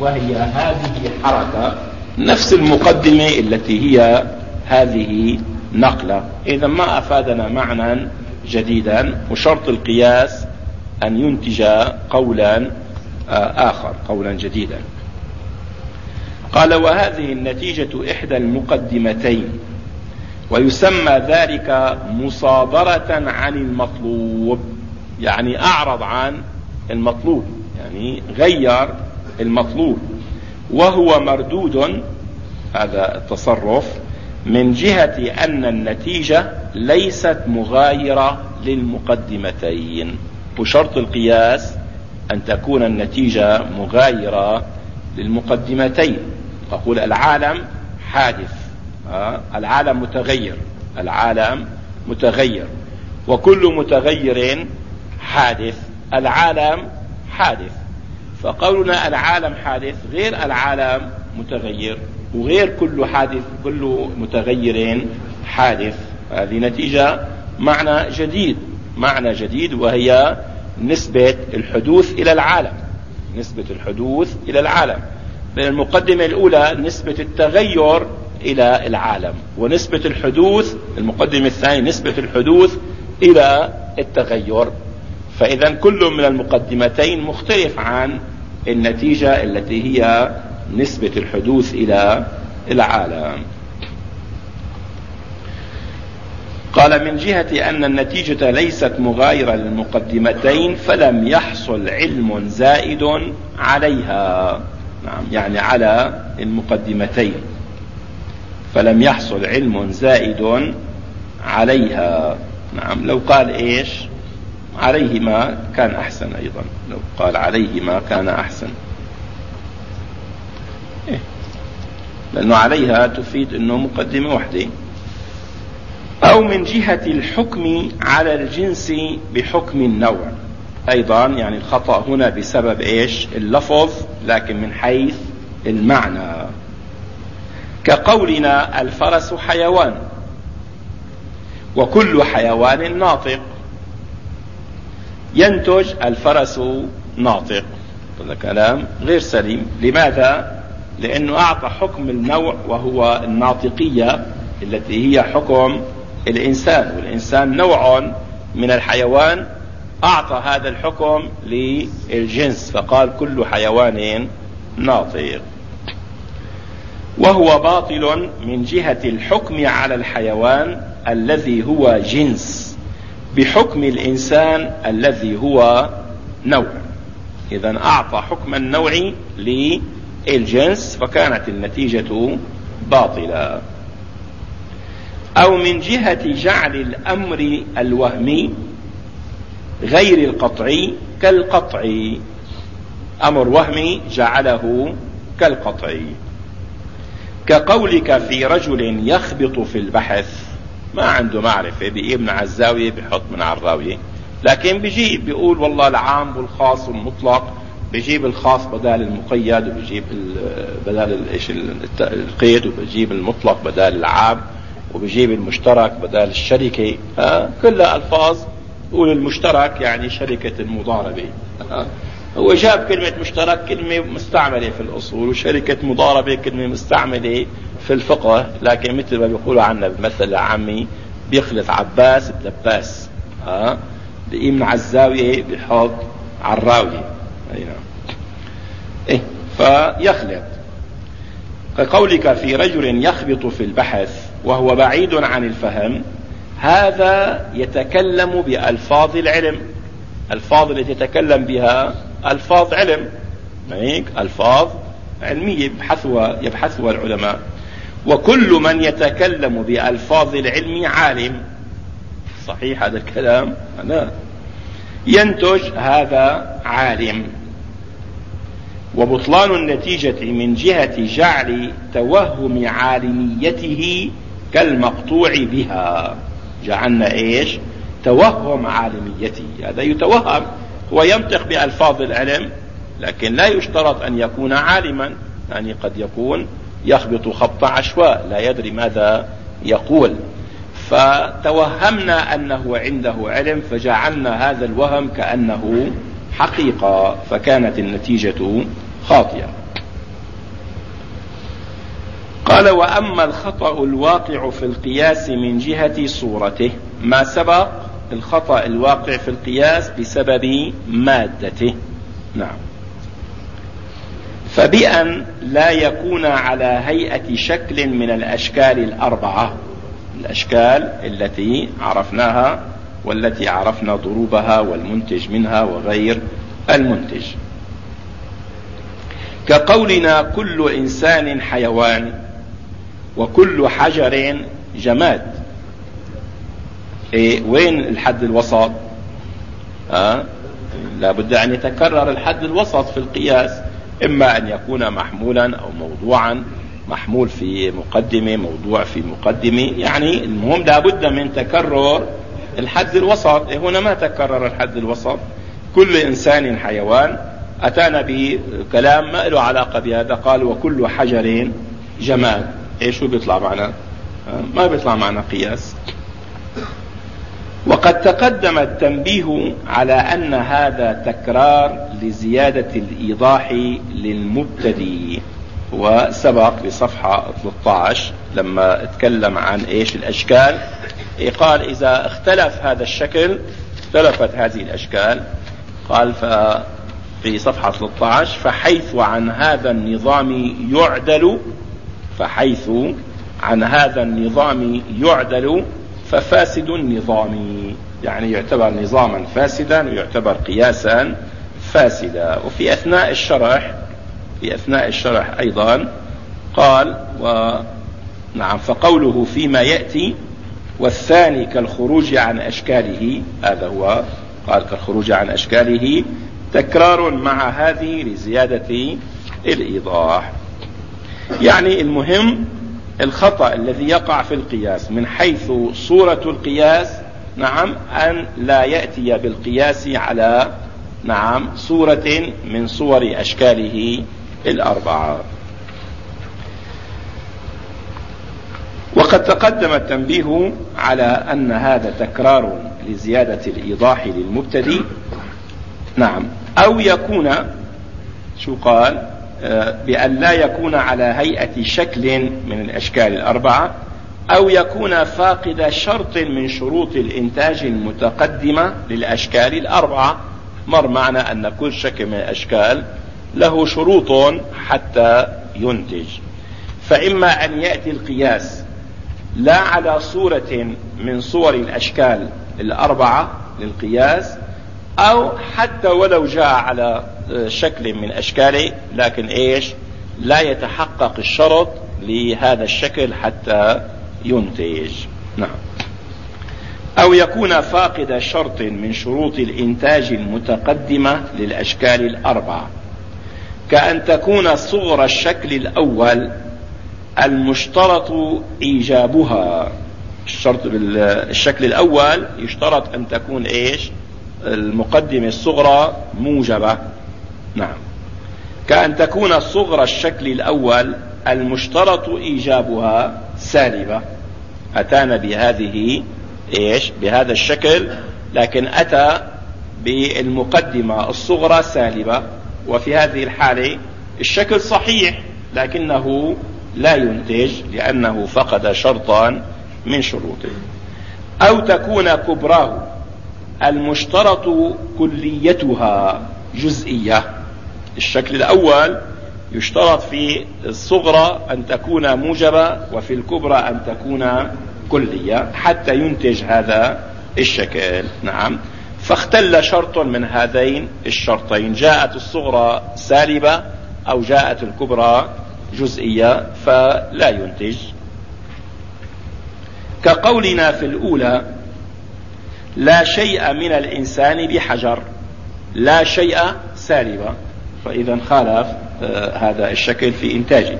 وهي هذه حركة نفس المقدمة التي هي هذه نقلة. إذا ما أفادنا معنى جديدا وشرط القياس أن ينتج قولا آه، آخر قولا جديدا. قال وهذه النتيجة إحدى المقدمتين ويسمى ذلك مصادرة عن المطلوب يعني أعرض عن المطلوب يعني غير المطلوب. وهو مردود هذا التصرف من جهة أن النتيجة ليست مغايرة للمقدمتين. وشرط القياس أن تكون النتيجة مغايرة للمقدمتين. أقول العالم حادث العالم متغير العالم متغير. وكل متغير حادث العالم حادث. فقولنا العالم حادث غير العالم متغير وغير كل حادث كل متغير حادث. هذه نتيجة معنى جديد معنى جديد وهي نسبة الحدوث إلى العالم. نسبة الحدوث إلى العالم. المقدمة الأولى نسبة التغير إلى العالم ونسبة الحدوث المقدمة الثانية نسبة الحدوث إلى التغير. فإذا كل من المقدمتين مختلف عن النتيجة التي هي نسبة الحدوث إلى العالم. قال من جهة أن النتيجة ليست مغايرة للمقدمتين فلم يحصل علم زائد عليها. نعم يعني على المقدمتين. فلم يحصل علم زائد عليها. نعم لو قال إيش؟ عليهما كان أحسن أيضا. لو قال عليهما كان أحسن. إيه؟ لأنه عليها تفيد أنه مقدمة وحدة أو من جهة الحكم على الجنس بحكم النوع. أيضا يعني الخطأ هنا بسبب إيش؟ اللفظ لكن من حيث المعنى. كقولنا الفرس حيوان. وكل حيوان ناطق. ينتج الفرس ناطق. هذا كلام غير سليم. لماذا؟ لأنه أعطى حكم النوع وهو الناطقية التي هي حكم الإنسان والإنسان نوع من الحيوان أعطى هذا الحكم للجنس فقال كل حيوان ناطق. وهو باطل من جهة الحكم على الحيوان الذي هو جنس. بحكم الإنسان الذي هو نوع. إذا أعطى حكم النوع للجنس فكانت النتيجة باطلة. أو من جهة جعل الأمر الوهمي غير القطعي كالقطعي أمر وهمي جعله كالقطعي كقولك في رجل يخبط في البحث ما عنده معرفة. بيجيب من على الزاوية بيحط من على الراوية. لكن بيجيب بيقول والله العام والخاص والمطلق بيجيب الخاص بدل المقيد وبيجيب بدل إيش القيد وبيجيب المطلق بدل العام وبيجيب المشترك بدل الشركة. آه كلها ألفاظ قول المشترك يعني شركة المضاربة. آه هو جاب كلمة مشترك كلمة مستعملة في الأصول وشركة مضاربة كلمة مستعملة في الفقه لكن مثل ما بيقولوا عنا بالمثل العامي بيخلط عباس بلباس ها بيقيم على الزاوية بيحط على الراوية. نعم. إيه فيخلط كقولك في رجل يخبط في البحث وهو بعيد عن الفهم هذا يتكلم بألفاظ العلم. ألفاظ التي يتكلم بها ألفاظ علم. هيك ألفاظ علمية يبحثها يبحثها العلماء. وكل من يتكلم بألفاظ العلم عالم. صحيح هذا الكلام؟ لا ينتج هذا عالم. وبطلان النتيجة من جهة جعل توهم عالميته كالمقطوع بها. جعلنا إيش؟ توهم عالميته. هذا يتوهم. هو ينطق بألفاظ العلم لكن لا يشترط أن يكون عالما يعني قد يكون يخبط خبط عشواء لا يدري ماذا يقول. فتوهمنا أنه عنده علم فجعلنا هذا الوهم كأنه حقيقة فكانت النتيجة خاطئة. قال وأما الخطأ الواقع في القياس من جهة صورته ما سبق؟ الخطأ الواقع في القياس بسبب مادته. نعم. فبأن لا يكون على هيئة شكل من الأشكال الأربعة. الأشكال التي عرفناها والتي عرفنا ضروبها والمنتج منها وغير المنتج. كقولنا كل إنسان حيوان وكل حجر جماد. إيه وين الحد الوسط؟ آه؟ لابد أن يتكرر الحد الوسط في القياس إما أن يكون محمولا أو موضوعا محمول في مقدمة موضوع في مقدمة. يعني المهم لابد من تكرر الحد الوسط. إيه هنا ما تكرر الحد الوسط. كل إنسان حيوان. أتانا بكلام ما له علاقة بهذا. قال وكل حجر جماد. إيش شو بيطلع معنا؟ ما بيطلع معنا قياس. وقد تقدم التنبيه على أن هذا تكرار لزيادة الإيضاح للمبتدئ وسبق بصفحة 13 لما اتكلم عن إيش الأشكال. قال إذا اختلف هذا الشكل اختلفت هذه الأشكال. قال ف في صفحة 13 فحيث عن هذا النظام يعدل فحيث عن هذا النظام يعدل ففاسد النظام. يعني يعتبر نظاما فاسدا ويعتبر قياسا فاسدا. وفي أثناء الشرح في أثناء الشرح أيضا قال و نعم فقوله فيما يأتي والثاني كالخروج عن أشكاله هذا هو قال كالخروج عن أشكاله تكرار مع هذه لزيادة الإيضاح. يعني المهم الخطأ الذي يقع في القياس من حيث صورة القياس نعم أن لا يأتي بالقياس على نعم صورة من صور أشكاله الأربعة. وقد تقدم التنبيه على أن هذا تكرار لزيادة الإيضاح للمبتدئ نعم أو يكون شو قال؟ بأن لا يكون على هيئة شكل من الأشكال الأربعة أو يكون فاقد شرط من شروط الإنتاج المتقدمة للأشكال الأربعة. مر معنا أن كل شكل من الأشكال له شروط حتى ينتج. فإما أن يأتي القياس لا على صورة من صور الأشكال الأربعة للقياس أو حتى ولو جاء على شكل من اشكاله لكن إيش؟ لا يتحقق الشرط لهذا الشكل حتى ينتج. نعم. أو يكون فاقد شرط من شروط الإنتاج المتقدمة للأشكال الأربعة. كأن تكون صغر الشكل الأول المشترط إيجابها. الشرط بالشكل الأول يشترط أن تكون إيش؟ المقدمة الصغرى موجبة. نعم. كأن تكون صغر الشكل الأول المشترط إيجابها سالبة. أتانا بهذه إيش؟ بهذا الشكل لكن أتى بالمقدمة الصغرى سالبة. وفي هذه الحالة الشكل صحيح لكنه لا ينتج لأنه فقد شرطا من شروطه. أو تكون كبراه. المشترط كليتها جزئية. الشكل الأول يشترط في الصغرى أن تكون موجبة وفي الكبرى أن تكون كلية حتى ينتج هذا الشكل. نعم. فاختل شرط من هذين الشرطين. جاءت الصغرى سالبة أو جاءت الكبرى جزئية فلا ينتج. كقولنا في الأولى لا شيء من الإنسان بحجر. لا شيء سالبة فإذا خالف آه، هذا الشكل في إنتاجه.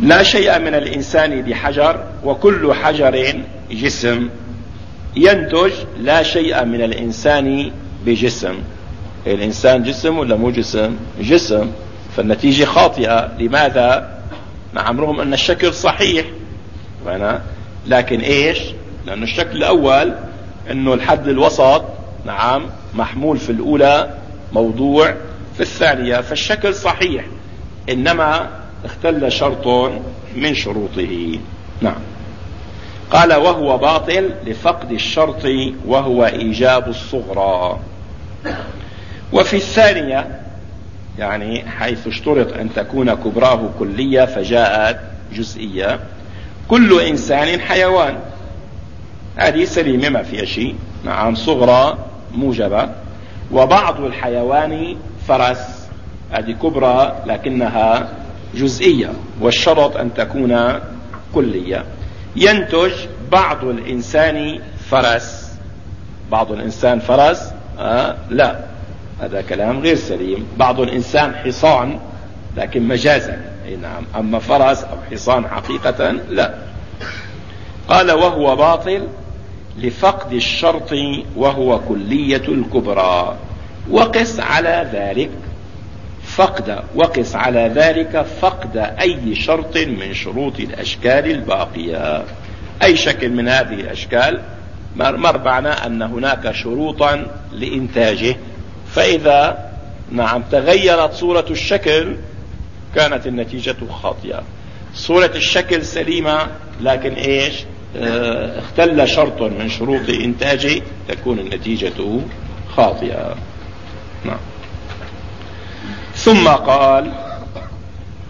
لا شيء من الإنسان بحجر وكل حجر جسم. ينتج لا شيء من الإنسان بجسم. الإنسان جسم ولا مو جسم؟ جسم. فالنتيجة خاطئة. لماذا؟ نعم رغم أن الشكل صحيح. لكن إيش؟ لأن الشكل الأول أنه الحد الوسط نعم محمول في الأولى موضوع في الثانية فالشكل صحيح إنما اختل شرط من شروطه. نعم. قال وهو باطل لفقد الشرط وهو إيجاب الصغرى. وفي الثانية يعني حيث اشترط أن تكون كبراه كلية فجاءت جزئية كل إنسان حيوان. هذه سليمة ما فيها شيء. نعم صغرى موجبة. وبعض الحيوان فرس. هذه كبرى لكنها جزئية والشرط أن تكون كلية. ينتج بعض الإنسان فرس. بعض الإنسان فرس؟ آه لا. هذا كلام غير سليم. بعض الإنسان حصان لكن مجازا. أي نعم. أما فرس أو حصان حقيقة لا. قال وهو باطل لفقد الشرط وهو كلية الكبرى. وقس على ذلك فقد وقس على ذلك فقد أي شرط من شروط الأشكال الباقية. أي شكل من هذه الأشكال؟ مر معنا أن هناك شروطا لإنتاجه. فإذا نعم تغيرت صورة الشكل كانت النتيجة خاطئة. صورة الشكل سليمة لكن آه اختل شرط من شروط انتاجه تكون النتيجة خاطئة. نعم. ثم قال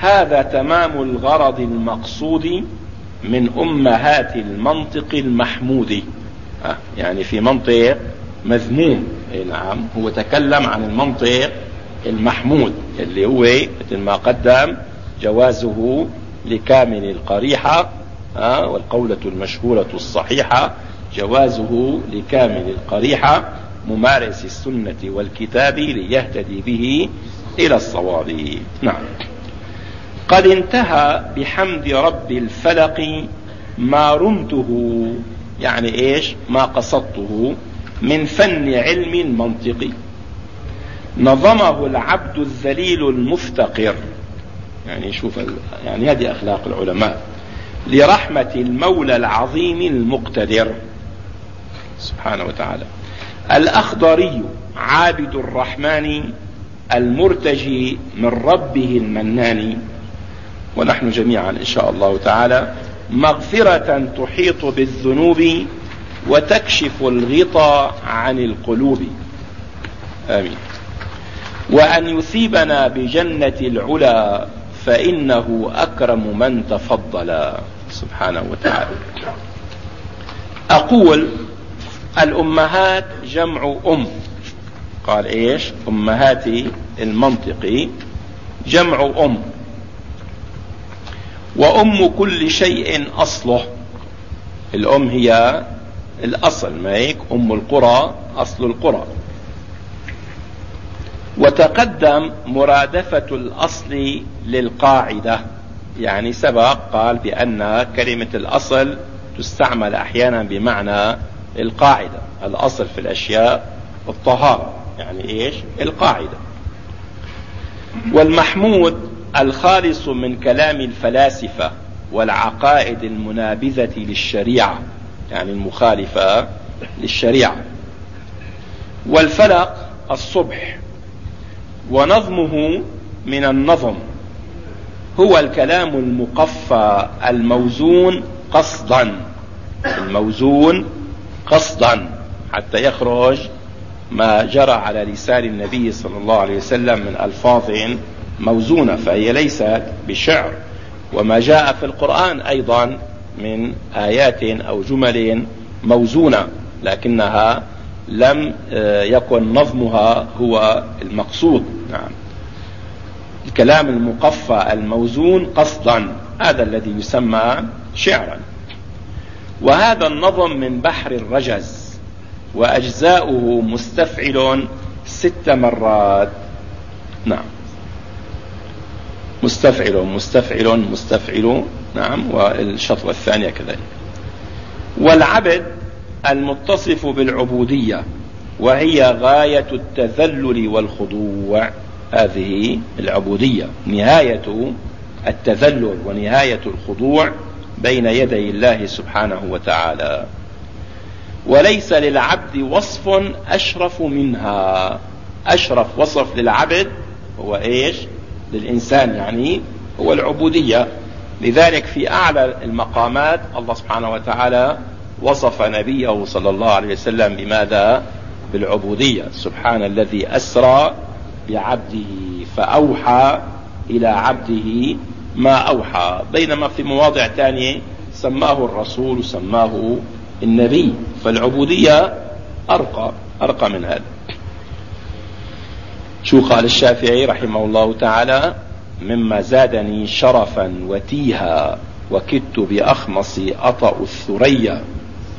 هذا تمام الغرض المقصود من أمهات المنطق المحمود. آه يعني في منطق مذموم. نعم هو تكلم عن المنطق المحمود اللي هو مثل ما قدم جوازه لكامل القريحة والقولة المشهورة الصحيحة جوازه لكامل القريحة ممارس السنة والكتاب ليهتدي به إلى الصواب. نعم. قد انتهى بحمد رب الفلق ما رمته يعني إيش؟ ما قصدته من فن علم المنطق نظمه العبد الذليل المفتقر. يعني شوف يعني هذه أخلاق العلماء. لرحمة المولى العظيم المقتدر. سبحانه وتعالى. الأخضري عابد الرحمن المرتجي من ربه المنان. ونحن جميعا إن شاء الله تعالى مغفرة تحيط بالذنوب وتكشف الغطاء عن القلوب. آمين. وأن يثيبنا بجنة العلا فإنه أكرم من تفضل سبحانه وتعالى. أقول الأمهات جمع أم. قال إيش؟ امهات المنطق جمع أم. وأم كل شيء أصله. الأم هي الأصل ما هيك؟ أم القرى أصل القرى. وتقدم مرادفة الأصل للقاعدة. يعني سبق قال بأن كلمة الأصل تستعمل أحيانا بمعنى القاعدة. الأصل في الأشياء الطهارة. يعني إيش؟ القاعدة. والمحمود الخالص من كلام الفلاسفة والعقائد المنابذة للشريعة. يعني المخالفة للشريعة. والفلق الصبح ونظمه من النظم. هو الكلام المقفى الموزون قصدا. الموزون قصدا. حتى يخرج ما جرى على لسان النبي صلى الله عليه وسلم من ألفاظ موزونة فهي ليست بشعر. وما جاء في القرآن أيضا من آيات أو جمل موزونة لكنها لم يكن نظمها هو المقصود. نعم. الكلام المقفى الموزون قصدا هذا الذي يسمى شعرا. وهذا النظم من بحر الرجز وأجزاؤه مستفعل ست مرات. نعم. مستفعل مستفعل مستفعل نعم والشطوة الثانية كذلك. والعبد المتصف بالعبودية وهي غاية التذلل والخضوع. هذه العبودية نهاية التذلل ونهاية الخضوع بين يدي الله سبحانه وتعالى. وليس للعبد وصف أشرف منها. أشرف وصف للعبد هو إيش؟ للإنسان يعني هو العبودية. لذلك في أعلى المقامات الله سبحانه وتعالى وصف نبيه صلى الله عليه وسلم بماذا؟ بالعبودية. سبحان الذي أسرى بعبده فأوحى إلى عبده ما أوحى. بينما في مواضع ثانية سماه الرسول سماه النبي. فالعبودية أرقى أرقى من هذا. شو قال الشافعي رحمه الله تعالى؟ مما زادني شرفا وتيها وكدت بأخمص أطأ الثريا.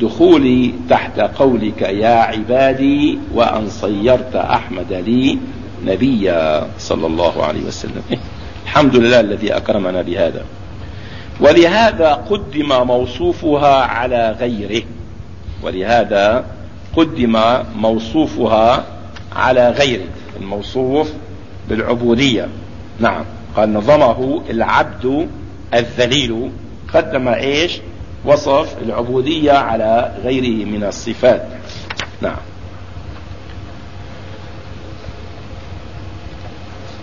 دخولي تحت قولك يا عبادي وأن صيرت أحمد لي. نبيا صلى الله عليه وسلم. الحمد لله الذي أكرمنا بهذا. ولهذا قدم موصوفها على غيره. ولهذا قدم موصوفها على غيره. الموصوف بالعبودية. نعم. قال نظمه العبد الذليل. قدم إيش؟ وصف العبودية على غيره من الصفات. نعم.